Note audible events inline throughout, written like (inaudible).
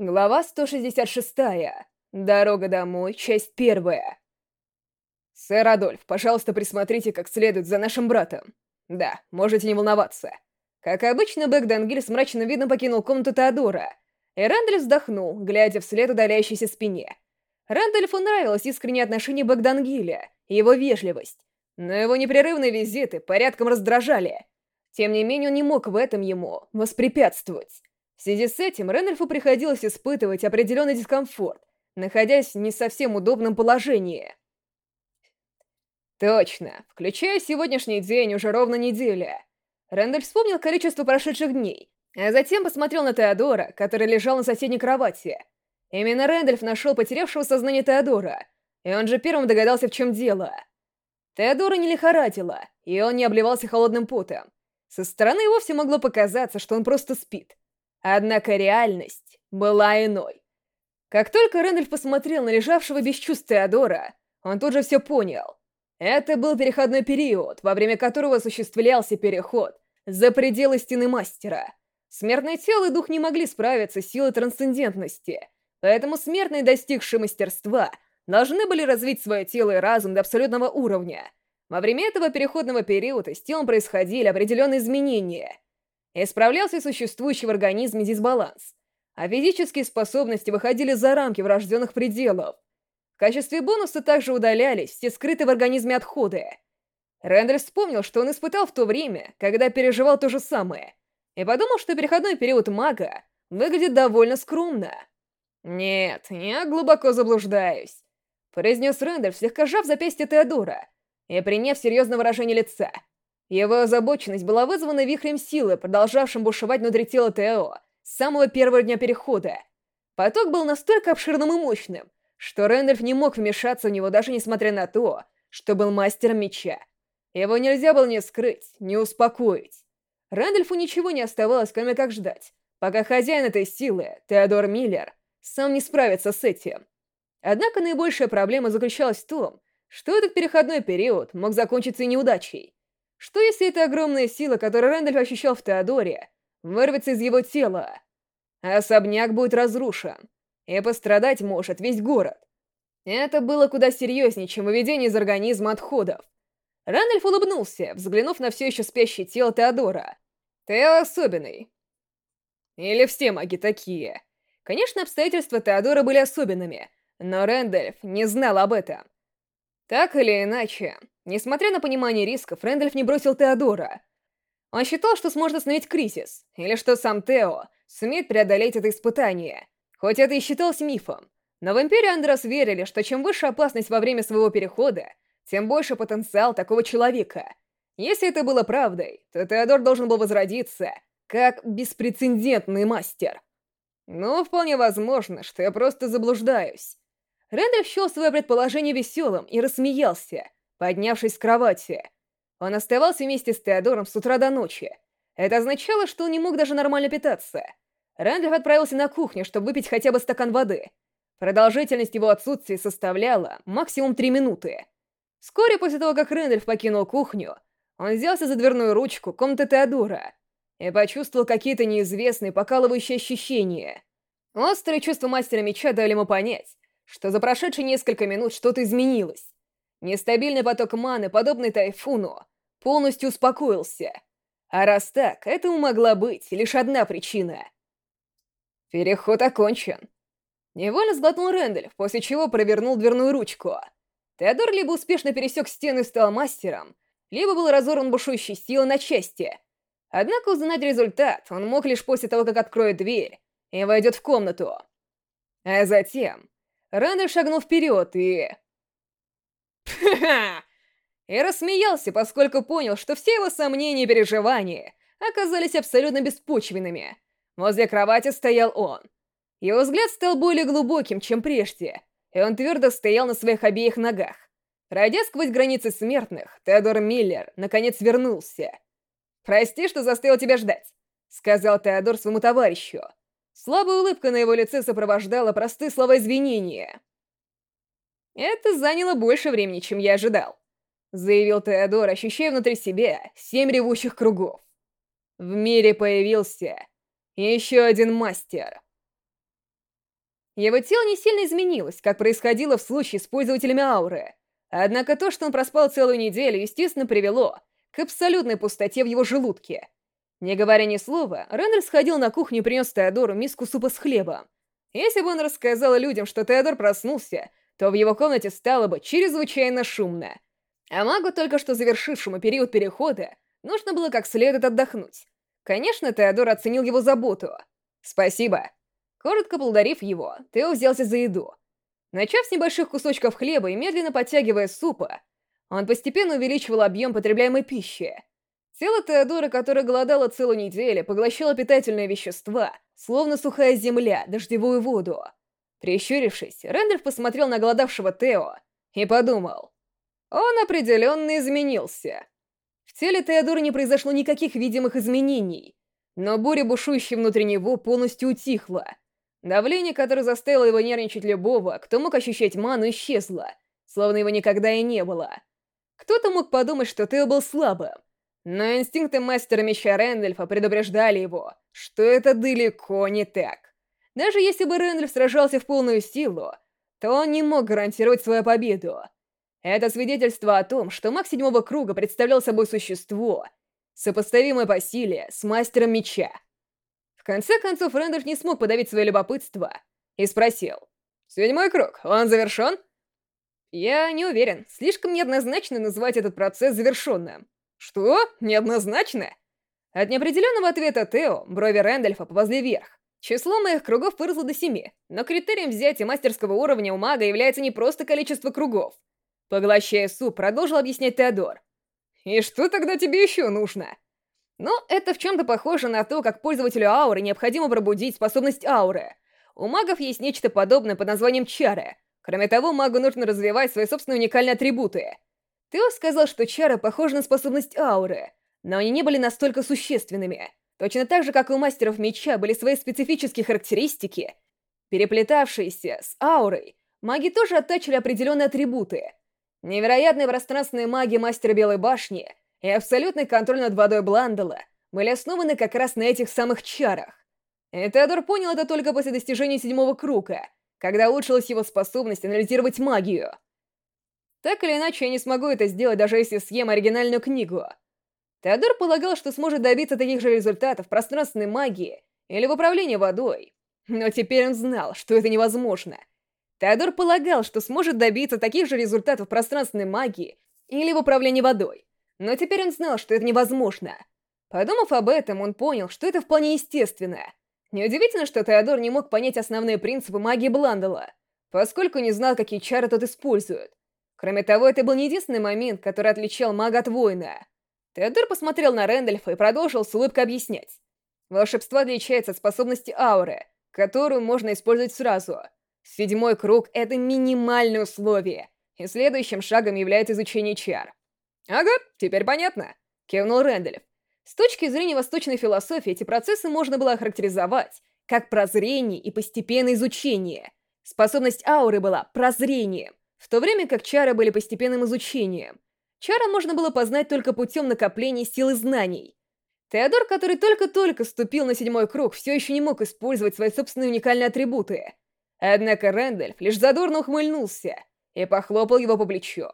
Глава 166. Дорога домой, часть первая. «Сэр Адольф, пожалуйста, присмотрите как следует за нашим братом. Да, можете не волноваться». Как обычно, Бэк Дангиль с мрачным видом покинул комнату Теодора, и Рэндальф вздохнул, глядя вслед удаляющейся спине. Рэндальфу нравилось искреннее отношение Бэк Дангиля его вежливость, но его непрерывные визиты порядком раздражали. Тем не менее, он не мог в этом ему воспрепятствовать. В связи с этим Реннельфу приходилось испытывать определенный дискомфорт, находясь в не совсем удобном положении. Точно, включая сегодняшний день, уже ровно неделя. Рэндальф вспомнил количество прошедших дней, а затем посмотрел на Теодора, который лежал на соседней кровати. Именно Рэндальф нашел потерявшего сознание Теодора, и он же первым догадался, в чем дело. Теодора не лихорадило, и он не обливался холодным потом. Со стороны вовсе могло показаться, что он просто спит. Однако реальность была иной. Как только Рэндальф посмотрел на лежавшего без чувств Теодора, он тут же все понял. Это был переходной период, во время которого осуществлялся переход за пределы стены мастера. Смертное тело и дух не могли справиться с силой трансцендентности, поэтому смертные, достигшие мастерства, должны были развить свое тело и разум до абсолютного уровня. Во время этого переходного периода с телом происходили определенные изменения — Исправлялся существующий в организме дисбаланс, а физические способности выходили за рамки врожденных пределов. В качестве бонуса также удалялись все скрытые в организме отходы. Рэндаль вспомнил, что он испытал в то время, когда переживал то же самое, и подумал, что переходной период мага выглядит довольно скромно. «Нет, я глубоко заблуждаюсь», — произнес Рэндаль, слегка сжав запястье Теодора и приняв серьезное выражение лица — его озабоченность была вызвана вихрем силы, продолжавшим бушевать внутри тела Тео с самого первого дня перехода. Поток был настолько обширным и мощным, что Рэндальф не мог вмешаться в него даже несмотря на то, что был мастером меча. Его нельзя было ни скрыть, ни успокоить. Рэндальфу ничего не оставалось, кроме как ждать, пока хозяин этой силы, Теодор Миллер, сам не справится с этим. Однако наибольшая проблема заключалась в том, что этот переходной период мог закончиться и неудачей. Что если эта огромная сила, которую Рэндальф ощущал в Теодоре, вырвется из его тела? Особняк будет разрушен, и пострадать может весь город. Это было куда серьезнее, чем выведение из организма отходов. Рэндальф улыбнулся, взглянув на все еще спящее тело Теодора. Тео особенный. Или все маги такие. Конечно, обстоятельства Теодора были особенными, но Рэндальф не знал об этом. Так или иначе, несмотря на понимание рисков, Рэндальф не бросил Теодора. Он считал, что сможет остановить кризис, или что сам Тео сумеет преодолеть это испытание. Хоть это и считалось мифом, но в Империи Андрос верили, что чем выше опасность во время своего перехода, тем больше потенциал такого человека. Если это было правдой, то Теодор должен был возродиться как беспрецедентный мастер. Но вполне возможно, что я просто заблуждаюсь. Рэндальф счел свое предположение веселым и рассмеялся, поднявшись с кровати. Он оставался вместе с Теодором с утра до ночи. Это означало, что он не мог даже нормально питаться. Рэндальф отправился на кухню, чтобы выпить хотя бы стакан воды. Продолжительность его отсутствия составляла максимум три минуты. Вскоре после того, как Рэндальф покинул кухню, он взялся за дверную ручку комнаты Теодора и почувствовал какие-то неизвестные покалывающие ощущения. Острые чувства мастера меча дали ему понять, что за прошедшие несколько минут что-то изменилось. Нестабильный поток маны, подобный тайфуну, полностью успокоился. А раз так, этому могла быть лишь одна причина. Переход окончен. Невольно сглотнул Рэндальф, после чего провернул дверную ручку. Теодор либо успешно пересек стену и стал мастером, либо был разорван бушующей силой на части. Однако узнать результат он мог лишь после того, как откроет дверь и войдет в комнату. А затем Рэндаль шагнул вперед и... (laughs) И рассмеялся, поскольку понял, что все его сомнения и переживания оказались абсолютно беспочвенными. Возле кровати стоял он. Его взгляд стал более глубоким, чем прежде, и он твердо стоял на своих обеих ногах. Пройдя сквозь границы смертных, Теодор Миллер наконец вернулся. «Прости, что заставил тебя ждать», — сказал Теодор своему товарищу. Слабая улыбка на его лице сопровождала простые слова извинения. «Это заняло больше времени, чем я ожидал», — заявил Теодор, ощущая внутри себя семь ревущих кругов. В мире появился еще один мастер. Его тело не сильно изменилось, как происходило в случае с пользователями ауры. Однако то, что он проспал целую неделю, естественно, привело к абсолютной пустоте в его желудке. Не говоря ни слова, Рэндаль сходил на кухню и принес Теодору миску супа с хлебом. Если бы он рассказал людям, что Теодор проснулся, то в его комнате стало бы чрезвычайно шумно. А магу, только что завершившему период перехода, нужно было как следует отдохнуть. Конечно, Теодор оценил его заботу. «Спасибо». Коротко благодарив его, Тео взялся за еду. Начав с небольших кусочков хлеба и медленно подтягивая супа, он постепенно увеличивал объем потребляемой пищи. Тело Теодора, которое голодало целую неделю, поглощало питательные вещества, словно сухая земля, дождевую воду. Прищурившись, Рэндальф посмотрел на голодавшего Тео и подумал. Он определенно изменился. В теле Теодора не произошло никаких видимых изменений, но буря, бушующая внутри него, полностью утихла. Давление, которое заставило его нервничать любого, кто мог ощущать ману, исчезло, словно его никогда и не было. Кто-то мог подумать, что Тео был слабым, но инстинкты мастера меча Рэндальфа предупреждали его, что это далеко не так. Даже если бы Рэндальф сражался в полную силу, то он не мог гарантировать свою победу. Это свидетельство о том, что маг седьмого круга представлял собой существо, сопоставимое по силе с мастером меча. В конце концов, Рэндальф не смог подавить свое любопытство и спросил. «Седьмой круг, он завершен?» «Я не уверен. Слишком неоднозначно называть этот процесс завершенным». «Что? Неоднозначно?» От неопределенного ответа Тео брови Рэндальфа поползли вверх. Число моих кругов выросло до семи, но критерием взятия мастерского уровня у мага является не просто количество кругов. Поглощая суп, продолжил объяснять Теодор. «И что тогда тебе еще нужно?» Ну, это в чем-то похоже на то, как пользователю ауры необходимо пробудить способность ауры. У магов есть нечто подобное под названием чары. Кроме того, магу нужно развивать свои собственные уникальные атрибуты. Тео сказал, что чары похожи на способность ауры, но они не были настолько существенными. Точно так же, как и у мастеров меча были свои специфические характеристики, переплетавшиеся с аурой, маги тоже оттачили определенные атрибуты, Невероятные пространственные маги Мастера Белой Башни и абсолютный контроль над водой Бландала были основаны как раз на этих самых чарах. И Теодор понял это только после достижения седьмого круга, когда улучшилась его способность анализировать магию. Так или иначе, я не смогу это сделать, даже если съем оригинальную книгу. Теодор полагал, что сможет добиться таких же результатов пространственной магии или в управлении водой. Но теперь он знал, что это невозможно — Теодор полагал, что сможет добиться таких же результатов пространственной магии или в управлении водой, но теперь он знал, что это невозможно. Подумав об этом, он понял, что это вполне естественно. Неудивительно, что Теодор не мог понять основные принципы магии Бландела, поскольку не знал, какие чары тот использует. Кроме того, это был не единственный момент, который отличал мага от воина. Теодор посмотрел на Рэндальфа и продолжил с улыбкой объяснять. Волшебство отличается от способности ауры, которую можно использовать сразу — Седьмой круг — это минимальное условие, и следующим шагом является изучение чар. «Ага, теперь понятно», — кивнул Рэндальф. С точки зрения восточной философии эти процессы можно было охарактеризовать как прозрение и постепенное изучение. Способность ауры была прозрением, в то время как чары были постепенным изучением. Чары можно было познать только путем накопления силы знаний. Теодор, который только-только ступил на седьмой круг, все еще не мог использовать свои собственные уникальные атрибуты — Однако Рэндальф лишь задорно ухмыльнулся и похлопал его по плечу.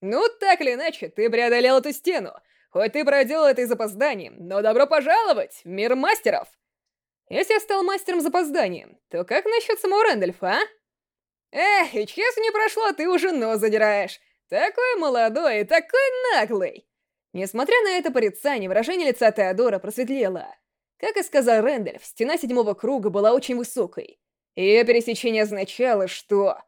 «Ну, так или иначе, ты преодолел эту стену. Хоть ты проделал это и запозданием, но добро пожаловать в мир мастеров!» «Если я стал мастером запозданием, то как насчет самого Рэндальфа, а?» «Эх, и честно не прошло, ты уже нос задираешь. Такой молодой и такой наглый!» Несмотря на это порицание, выражение лица Теодора просветлело. Как и сказал Рэндальф, стена седьмого круга была очень высокой. Ее пересечение означало, что...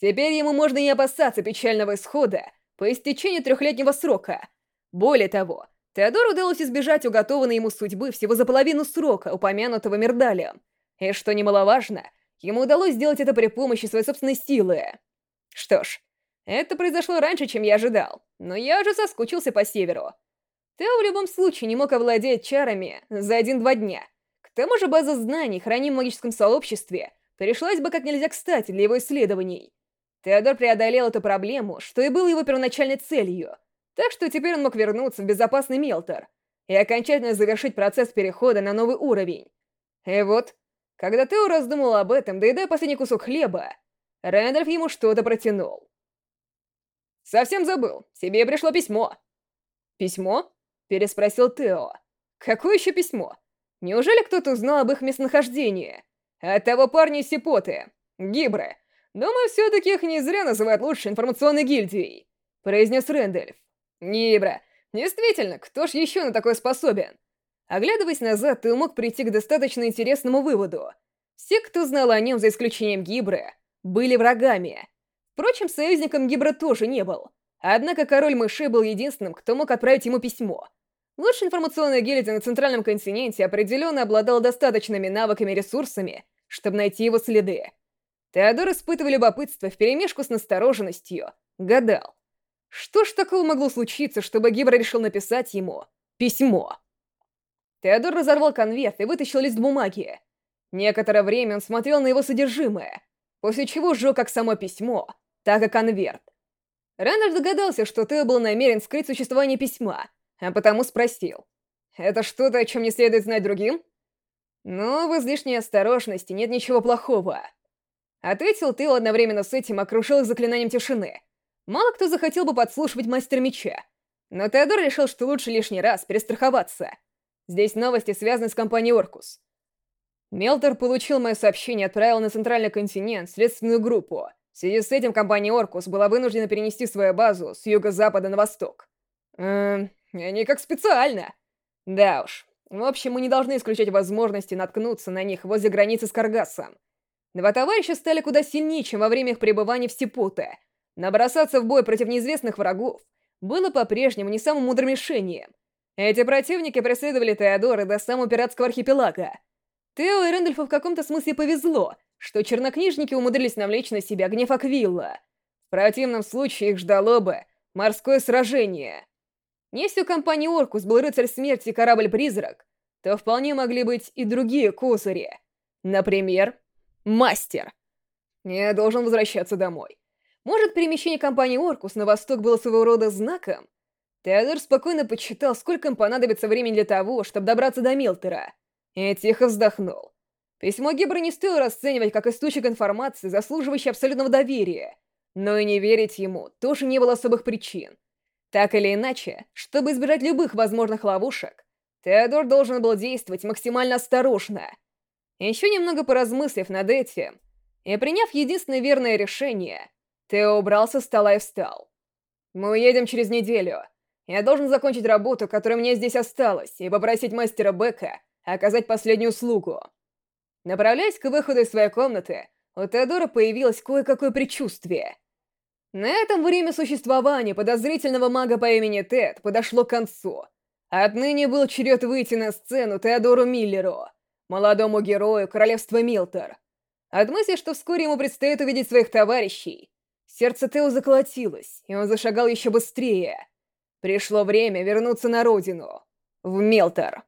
Теперь ему можно не опасаться печального исхода по истечению трехлетнего срока. Более того, Теодору удалось избежать уготованной ему судьбы всего за половину срока, упомянутого Мердалием. И что немаловажно, ему удалось сделать это при помощи своей собственной силы. Что ж, это произошло раньше, чем я ожидал, но я уже соскучился по северу. Тео в любом случае не мог овладеть чарами за один-два дня, к тому же база знаний, хранимая в магическом сообществе, пришлась бы как нельзя кстати для его исследований. Теодор преодолел эту проблему, что и было его первоначальной целью, так что теперь он мог вернуться в безопасный Мелтор и окончательно завершить процесс перехода на новый уровень. И вот, Когда Тео раздумал об этом, доедая последний кусок хлеба, Рэндальф ему что-то протянул. «Совсем забыл. Тебе пришло письмо». «Письмо?» — переспросил Тео. «Какое еще письмо? Неужели кто-то узнал об их местонахождении? От того парня Сипоты. Гибры. Думаю, все-таки их не зря называют лучшей информационной гильдией», — произнес Рэндальф. «Гибра. Действительно, кто ж еще на такое способен? Оглядываясь назад, ты мог прийти к достаточно интересному выводу. Все, кто знал о нем, за исключением Гибры, были врагами. Впрочем, союзником Гибра тоже не был. Однако король мышей был единственным, кто мог отправить ему письмо. Лучшая информационная гильдия на Центральном континенте определенно обладала достаточными навыками и ресурсами, чтобы найти его следы. Теодор, испытывая любопытство вперемешку с настороженностью, гадал. Что ж такого могло случиться, чтобы Гибра решил написать ему письмо? Теодор разорвал конверт и вытащил лист бумаги. Некоторое время он смотрел на его содержимое, после чего сжег как само письмо, так и конверт. Рэндальф догадался, что Тео был намерен скрыть существование письма, а потому спросил. «Это что-то, о чем не следует знать другим?» «Ну, в излишней осторожности нет ничего плохого». Ответил Тео одновременно с этим, окружил их заклинанием тишины. Мало кто захотел бы подслушивать мастер меча, но Теодор решил, что лучше лишний раз перестраховаться — Здесь новости связаны с компанией «Оркус». Мелтор получил мое сообщение и отправил на Центральный континент следственную группу. В связи с этим компания «Оркус» была вынуждена перенести свою базу с юго-запада на восток. Эм, они как специально. Да уж. В общем, мы не должны исключать возможности наткнуться на них возле границы с Каргасом. Два товарища стали куда сильнее, чем во время их пребывания в Степуте. Набросаться в бой против неизвестных врагов было по-прежнему не самым мудрым решением. Эти противники преследовали Теодора до самого пиратского архипелага. Тео и Рэндольфу в каком-то смысле повезло, что чернокнижники умудрились навлечь на себя гнев Аквилла. В противном случае их ждало бы морское сражение. Если у компании Оркус был рыцарь смерти и корабль-призрак, то вполне могли быть и другие козыри. Например, мастер. Я должен возвращаться домой. Может, перемещение компании Оркус на восток было своего рода знаком? Теодор спокойно подсчитал, сколько им понадобится времени для того, чтобы добраться до Милтера, и тихо вздохнул. Письмо Гибра не стоило расценивать как источник информации, заслуживающий абсолютного доверия, но и не верить ему тоже не было особых причин. Так или иначе, чтобы избежать любых возможных ловушек, Теодор должен был действовать максимально осторожно. Еще немного поразмыслив над этим, и приняв единственное верное решение, Тео убрал со стола и встал. «Мы уедем через неделю», я должен закончить работу, которая мне здесь осталась, и попросить мастера Бека оказать последнюю услугу. Направляясь к выходу из своей комнаты, у Теодора появилось кое-какое предчувствие. На этом время существования подозрительного мага по имени Тед подошло к концу. Отныне был черед выйти на сцену Теодору Миллеру, молодому герою королевства Милтер. От мысли, что вскоре ему предстоит увидеть своих товарищей, сердце Тео заколотилось, и он зашагал еще быстрее — Пришло время вернуться на родину, в Мелтор.